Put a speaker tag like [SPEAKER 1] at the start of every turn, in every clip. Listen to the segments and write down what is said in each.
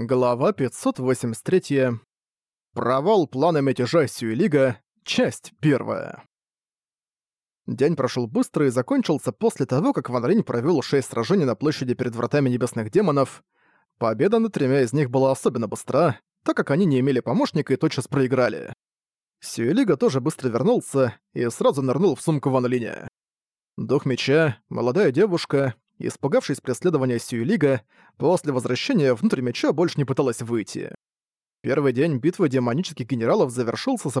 [SPEAKER 1] Глава 583. Провал плана мятежа Сюэлига. Часть первая. День прошел быстро и закончился после того, как Ван Линь провёл шесть сражений на площади перед вратами небесных демонов. Победа над тремя из них была особенно быстра, так как они не имели помощника и тотчас проиграли. Сюэлига тоже быстро вернулся и сразу нырнул в сумку Ван Линя. Дух меча, молодая девушка, испугавшись преследования Сюэлига, после возвращения внутрь меча больше не пыталась выйти. Первый день битвы демонических генералов завершился с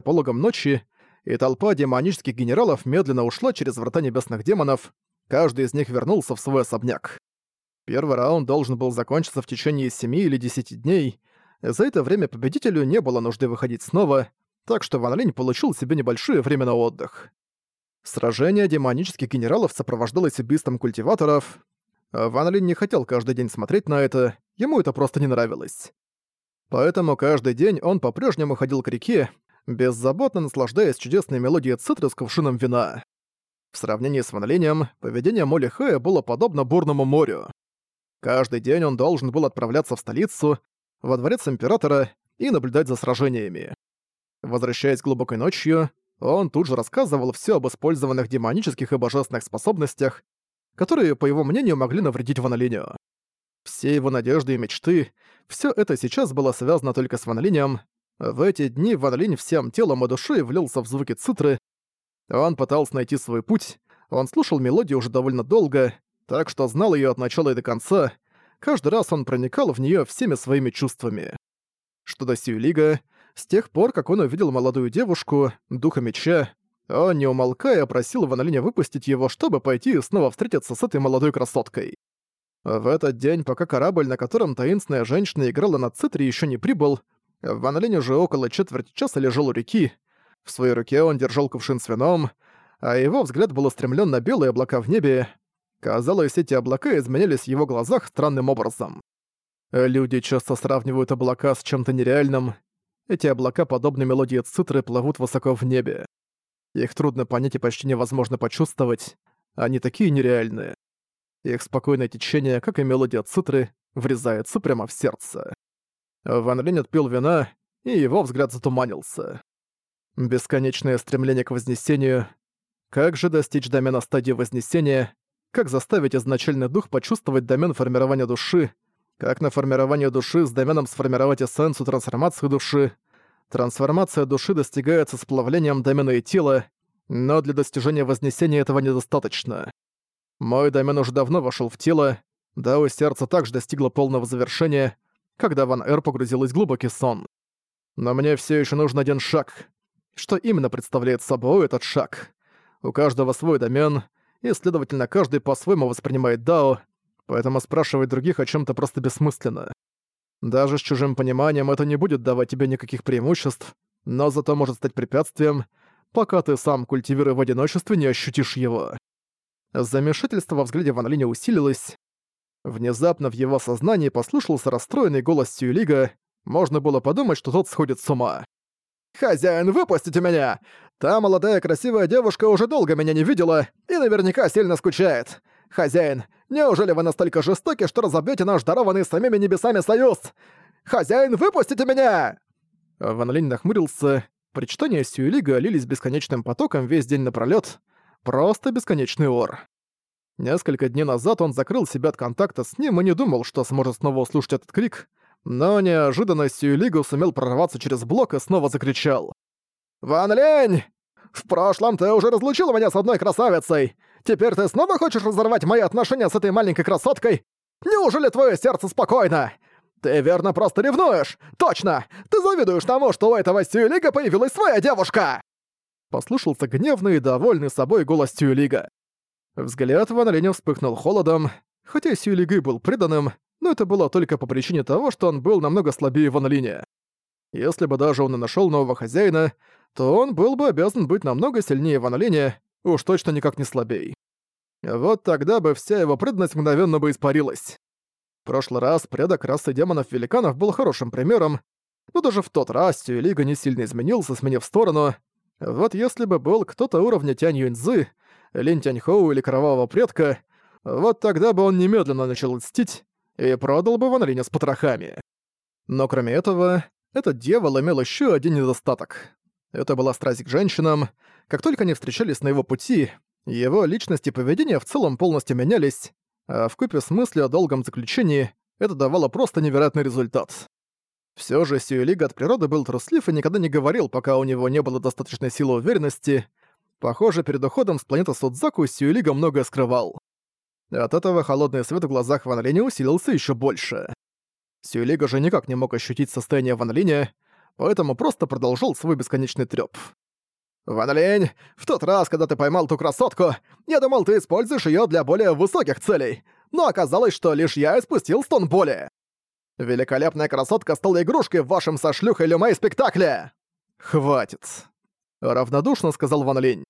[SPEAKER 1] пологом ночи, и толпа демонических генералов медленно ушла через врата небесных демонов, каждый из них вернулся в свой особняк. Первый раунд должен был закончиться в течение 7 или 10 дней, за это время победителю не было нужды выходить снова, так что Ван Линь получил себе небольшое время на отдых. Сражение демонических генералов сопровождалось убийством культиваторов. Ван Линь не хотел каждый день смотреть на это, ему это просто не нравилось. Поэтому каждый день он по-прежнему ходил к реке, беззаботно наслаждаясь чудесной мелодией цитры с кувшином вина. В сравнении с Ван Линем, поведение Моли Хэя было подобно бурному морю. Каждый день он должен был отправляться в столицу, во дворец Императора и наблюдать за сражениями. Возвращаясь глубокой ночью, он тут же рассказывал все об использованных демонических и божественных способностях, которые, по его мнению, могли навредить Ванолинию. Все его надежды и мечты, все это сейчас было связано только с Ванолинием. В эти дни Ванолинь всем телом и душой влился в звуки цитры. Он пытался найти свой путь, он слушал мелодию уже довольно долго, так что знал ее от начала и до конца. Каждый раз он проникал в нее всеми своими чувствами. Что до Сьюлига, с тех пор, как он увидел молодую девушку, духа меча, он, не умолкая, просил Ван выпустить его, чтобы пойти и снова встретиться с этой молодой красоткой. В этот день, пока корабль, на котором таинственная женщина играла на цитре, еще не прибыл, Ван Линь уже около четверти часа лежал у реки. В своей руке он держал кувшин с вином, а его взгляд был устремлен на белые облака в небе. Казалось, эти облака изменялись в его глазах странным образом. Люди часто сравнивают облака с чем-то нереальным, эти облака, подобно мелодии цитры, плывут высоко в небе. Их трудно понять и почти невозможно почувствовать. Они такие нереальные. Их спокойное течение, как и мелодия цитры, врезается прямо в сердце. Ван Линь отпил вина, и его взгляд затуманился. Бесконечное стремление к вознесению. Как же достичь домена стадии вознесения? Как заставить изначальный дух почувствовать домен формирования души? Как на формирование души с доменом сформировать эссенцию трансформации души. Трансформация души достигается сплавлением домена и тела, но для достижения вознесения этого недостаточно. Мой домен уже давно вошел в тело, да у сердца также достигло полного завершения, когда Ван Эр погрузилась в глубокий сон. Но мне все еще нужен один шаг. Что именно представляет собой этот шаг? У каждого свой домен, и, следовательно, каждый по-своему воспринимает Дао, поэтому спрашивать других о чем то просто бессмысленно. Даже с чужим пониманием это не будет давать тебе никаких преимуществ, но зато может стать препятствием, пока ты сам, культивируя в одиночестве, не ощутишь его. Замешательство во взгляде Ван Линя усилилось. Внезапно в его сознании послышался расстроенный голос Сьюлига, можно было подумать, что тот сходит с ума. «Хозяин, выпустите меня! Та молодая красивая девушка уже долго меня не видела и наверняка сильно скучает. Хозяин, Неужели вы настолько жестоки, что разобьете наш дарованный самими небесами союз? Хозяин, выпустите меня!» Ван Линь нахмурился. Причитания Сюэлига лились бесконечным потоком весь день напролёт. Просто бесконечный ор. Несколько дней назад он закрыл себя от контакта с ним и не думал, что сможет снова услышать этот крик, но неожиданно Сюэлигу сумел прорваться через блок и снова закричал. «Ван Линь! В прошлом ты уже разлучил меня с одной красавицей! Теперь ты снова хочешь разорвать мои отношения с этой маленькой красоткой? Неужели твое сердце спокойно? Ты верно просто ревнуешь! Точно! Ты завидуешь тому, что у этого Сьюлига появилась своя девушка!» Послышался гневный и довольный собой голос Сьюлига. Взгляд Ван Линя вспыхнул холодом, хотя Сьюлига был преданным, но это было только по причине того, что он был намного слабее Ван Линя. Если бы даже он и нашел нового хозяина, то он был бы обязан быть намного сильнее Ван Линя, уж точно никак не слабей. Вот тогда бы вся его преданность мгновенно бы испарилась. В прошлый раз предок расы демонов-великанов был хорошим примером, но даже в тот раз Сюэлига не сильно изменился, сменив сторону. Вот если бы был кто-то уровня Тянь Юньцзы, Лин Тяньхоу или Кровавого Предка, вот тогда бы он немедленно начал мстить, и продал бы Ван Линя с потрохами. Но кроме этого, этот дьявол имел еще один недостаток. Это была страсть к женщинам. Как только они встречались на его пути, его личность и поведение в целом полностью менялись, а в купе с мыслью о долгом заключении это давало просто невероятный результат. Все же Сюэлига от природы был труслив и никогда не говорил, пока у него не было достаточной силы уверенности. Похоже, перед уходом с планеты Судзаку Сюэлига многое скрывал. От этого холодный свет в глазах Ван Линя усилился еще больше. Сюэлига же никак не мог ощутить состояние Ван Линя, поэтому просто продолжал свой бесконечный трёп. «Ван Линь, в тот раз, когда ты поймал ту красотку, я думал, ты используешь её для более высоких целей, но оказалось, что лишь я испустил стон боли. Великолепная красотка стала игрушкой в вашем со шлюхой Люмей спектакле!» «Хватит!» — равнодушно сказал Ван Линь.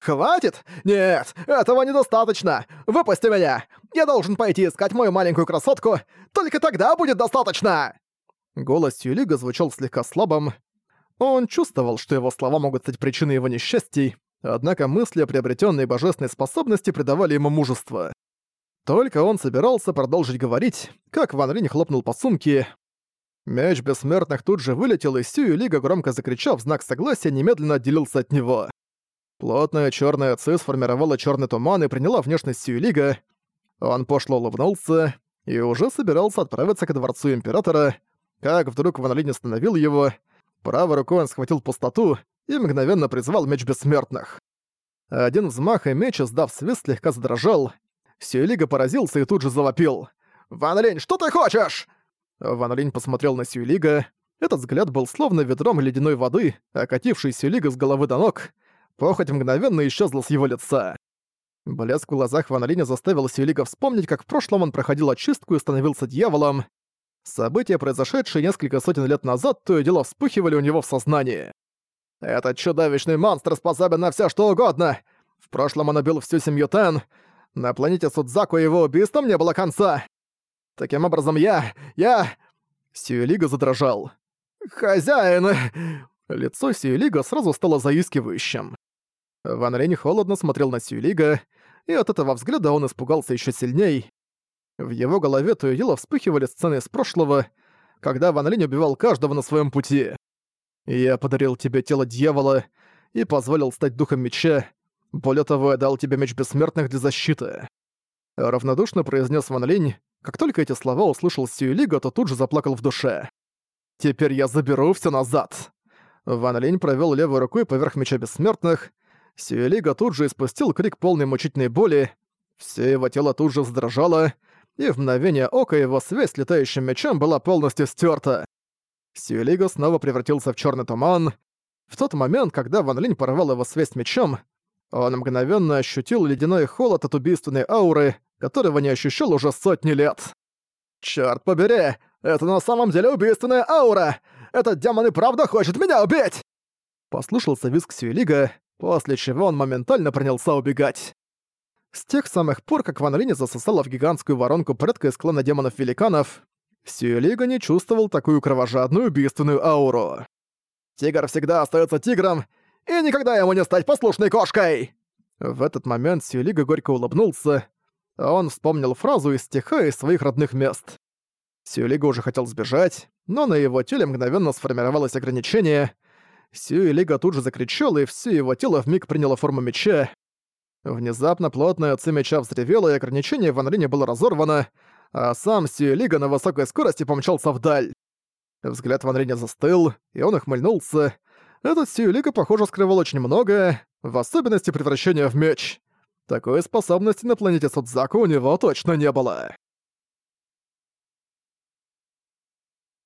[SPEAKER 1] «Хватит? Нет, этого недостаточно! Выпусти меня! Я должен пойти искать мою маленькую красотку! Только тогда будет достаточно!» Голос Юлига звучал слегка слабым. Он чувствовал, что его слова могут стать причиной его несчастий, однако мысли о приобретенной божественной способности придавали ему мужество. Только он собирался продолжить говорить, как Ван Ринь хлопнул по сумке. Меч бессмертных тут же вылетел, и Сью Лига, громко закричав в знак согласия, немедленно отделился от него. Плотная черная ци сформировала черный туман и приняла внешность Сью Лига. Он пошло улыбнулся и уже собирался отправиться к дворцу Императора, как вдруг Ван Линь остановил его. Правой рукой он схватил пустоту и мгновенно призвал меч бессмертных. Один взмах и меч, сдав свист, слегка задрожал, Сюэлига поразился и тут же завопил. «Ван Линь, что ты хочешь?» Ван Линь посмотрел на Сюэлига. Этот взгляд был словно ведром ледяной воды, окативший Сюэлига с головы до ног. Похоть мгновенно исчезла с его лица. Блеск в глазах Ван Линя заставил Сюэлига вспомнить, как в прошлом он проходил очистку и становился дьяволом. События, произошедшие несколько сотен лет назад, то и дело вспыхивали у него в сознании. «Этот чудовищный монстр способен на все что угодно! В прошлом он убил всю семью Тен, на планете Судзаку его убийством не было конца. Таким образом, я... я...» Сиюлига задрожал. «Хозяин!» Лицо Сиюлига сразу стало заискивающим. Ван Рень холодно смотрел на Сиюлига, и от этого взгляда он испугался еще сильней. В его голове то и дело вспыхивали сцены из прошлого, когда Ван Линь убивал каждого на своем пути. «Я подарил тебе тело дьявола и позволил стать духом меча, более того, я дал тебе меч бессмертных для защиты». Равнодушно произнес Ван Линь. Как только эти слова услышал Сюэлига, то тут же заплакал в душе. «Теперь я заберу все назад!» Ван Линь провел левой рукой поверх меча бессмертных. Сюэлига тут же испустил крик полной мучительной боли. Все его тело тут же задрожало, и в мгновение ока его связь с летающим мечом была полностью стерта. Сюэлига снова превратился в черный туман. В тот момент, когда Ван Линь порвал его связь мечом, он мгновенно ощутил ледяной холод от убийственной ауры, которого не ощущал уже сотни лет. «Чёрт побери! Это на самом деле убийственная аура! Этот демон и правда хочет меня убить!» Послушался визг Сюэлига, после чего он моментально принялся убегать. С тех самых пор, как Ван Линь засосала в гигантскую воронку предка из клана демонов-великанов, Сюэлига не чувствовал такую кровожадную убийственную ауру. «Тигр всегда остается тигром, и никогда ему не стать послушной кошкой!» В этот момент Сюлига горько улыбнулся, а он вспомнил фразу из стиха из своих родных мест. Сюлига уже хотел сбежать, но на его теле мгновенно сформировалось ограничение. Сюэлига тут же закричал, и все его тело вмиг приняло форму меча. Внезапно плотная ци меча взревела, и ограничение в Анрине было разорвано, а сам Сюэлига на высокой скорости помчался вдаль. Взгляд Ван Риня застыл, и он ухмыльнулся, этот Сиюлика, похоже, скрывал очень многое, в особенности превращения в меч. Такой способности на планете Судзаку у него точно не было.